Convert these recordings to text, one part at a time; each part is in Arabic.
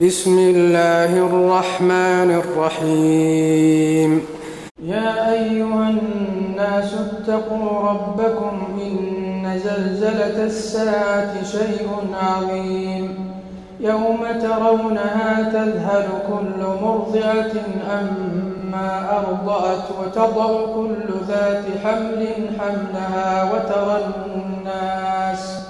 بسم الله الرحمن الرحيم. يا أيها الناس اتقوا ربكم إن زلزلة الساعة شيء عظيم. يوم ترونها تذهل كل مرضعة أما أرضأت وتضع كل ذات حمل حملها وترى الناس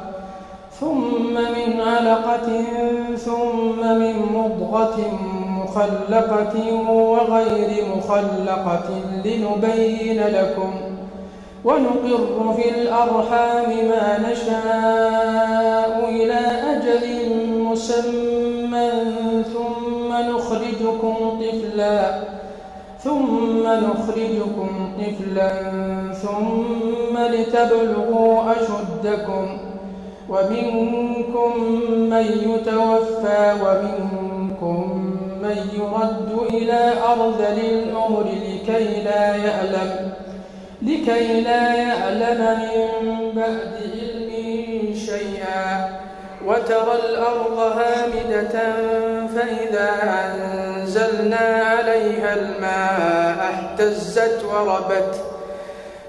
ثم من علقة ثم من مضغة مخلقة وغير مخلقة لنبين لكم ونقر في الأرحام ما نشاء إلى أجل مسمى ثم نخرجكم طفلا ثم نخرجكم طفلا ثم لتبلغوا أشدكم ومنكم من يتوفى ومنكم من يرد إلى أرذل الأمر لكي لا يعلم لكي لا يعلم من بعد علم شيئا. وترى الأرض هامدة فإذا أنزلنا عليها الماء اهتزت وربت.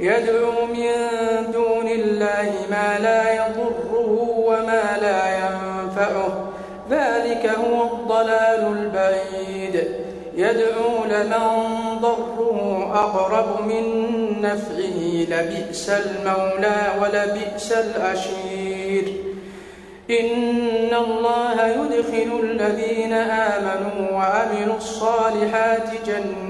يدعو من دون الله ما لا يضره وما لا ينفعه. ذلك هو الضلال البعيد. يدعو لمن ضره أقرب من نفعه. لبئس المولى ولبئس الأشير. إن الله يدخل الذين آمنوا وعملوا الصالحات جنات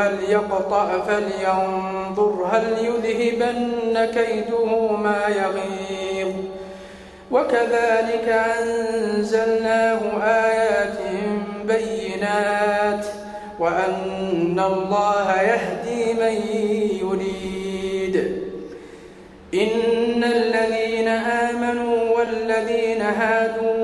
ليقطع فلينظر هل يذهبن كيده ما يغيظ. وكذلك أنزلناه آيات بينات وأن الله يهدي من يريد. إن الذين آمنوا والذين هادوا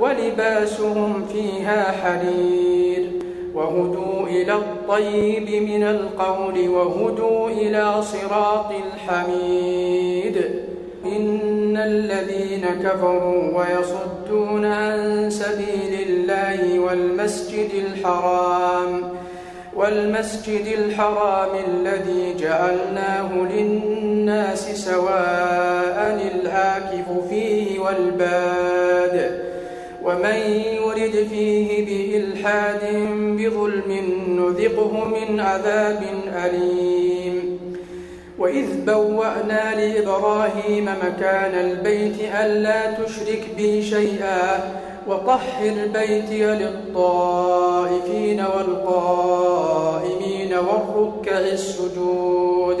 ولباسهم فيها حرير. وهدوا إلى الطيب من القول وهدوا إلى صراط الحميد. إن الذين كفروا ويصدون عن سبيل الله والمسجد الحرام والمسجد الحرام الذي جعلناه للناس سواء العاكف فيه والباد. ومن يرد فيه بإلحاد بظلم نذقه من عذاب أليم. وإذ بوأنا لإبراهيم مكان البيت ألا تشرك بي شيئا وطهر بيتي للطائفين والقائمين والركع السجود.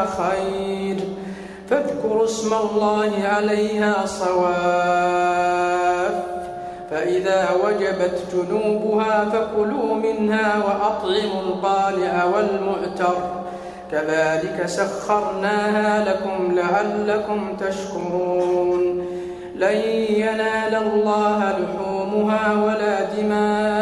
خير. فاذكروا اسم الله عليها صواف. فإذا وجبت جنوبها فكلوا منها وأطعموا القالع والمؤتر. كذلك سخرناها لكم لعلكم تشكرون. لن ينال الله لحومها ولا دماؤها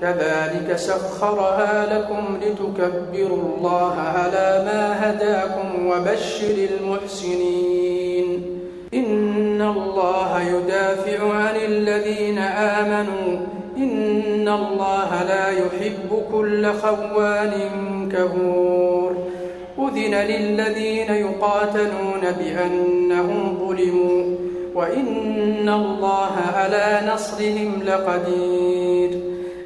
كذلك سخرها لكم لتكبروا الله على ما هداكم وبشر المحسنين. إن الله يدافع عن الذين آمنوا. إن الله لا يحب كل خوان كهور. أذن للذين يقاتلون بأنهم ظلموا. وإن الله على نصرهم لقدير.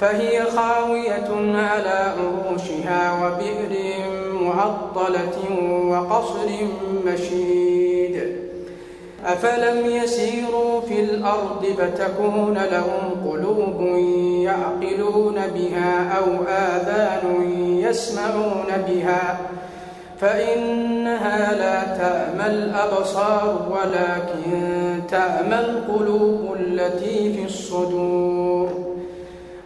فهي خاوية على عروشها وبئر معطلة وقصر مشيد. أفلم يسيروا في الأرض فتكون لهم قلوب يعقلون بها أو آذان يسمعون بها. فإنها لا تأمى الأبصار ولكن تأمى القلوب التي في الصدور.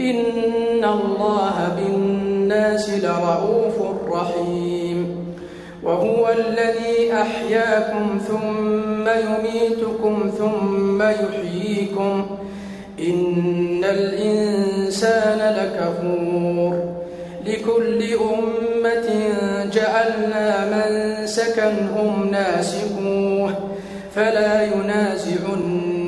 إن الله بالناس لرؤوف رحيم. وهو الذي أحياكم ثم يميتكم ثم يحييكم. إن الإنسان لكفور. لكل أمة جعلنا من سكنهم ناسكوه. فلا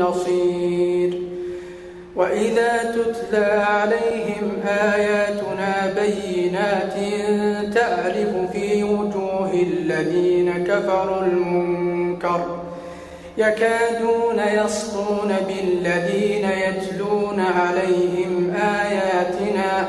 نصير. وإذا تتلى عليهم آياتنا بينات تعرف في وجوه الذين كفروا المنكر يكادون يسطون بالذين يتلون عليهم آياتنا